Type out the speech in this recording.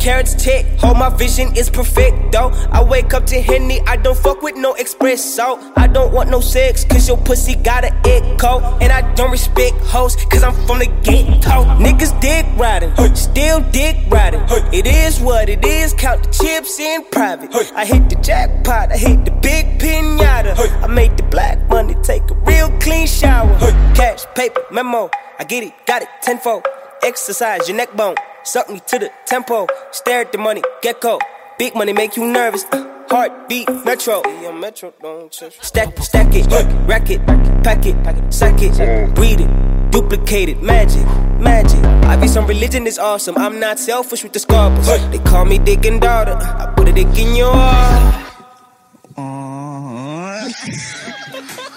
check. Hold my vision is perfect, though. I wake up to Henny, I don't fuck with no espresso. I don't want no sex, cause your pussy got an echo. And I don't respect hoes, cause I'm from the ghetto. Niggas dick riding, still dick riding. It is what it is, count the chips in private. I hit the jackpot, I hit the big pinata. I made the black money take a real clean shower. Cash, paper, memo, I get it, got it tenfold. Exercise your neck bone, Suck me to the tempo. Stare at the money. Get go. Big money make you nervous. Uh, heartbeat. Metro. Metro stack, stack it. Uh, rack it. Pack it. Pack it. Sack it. Breathe it. Duplicate it. Magic. Magic. I be some religion is awesome. I'm not selfish with the scarpers. They call me dick and daughter. I put a dick in your heart. Uh-huh.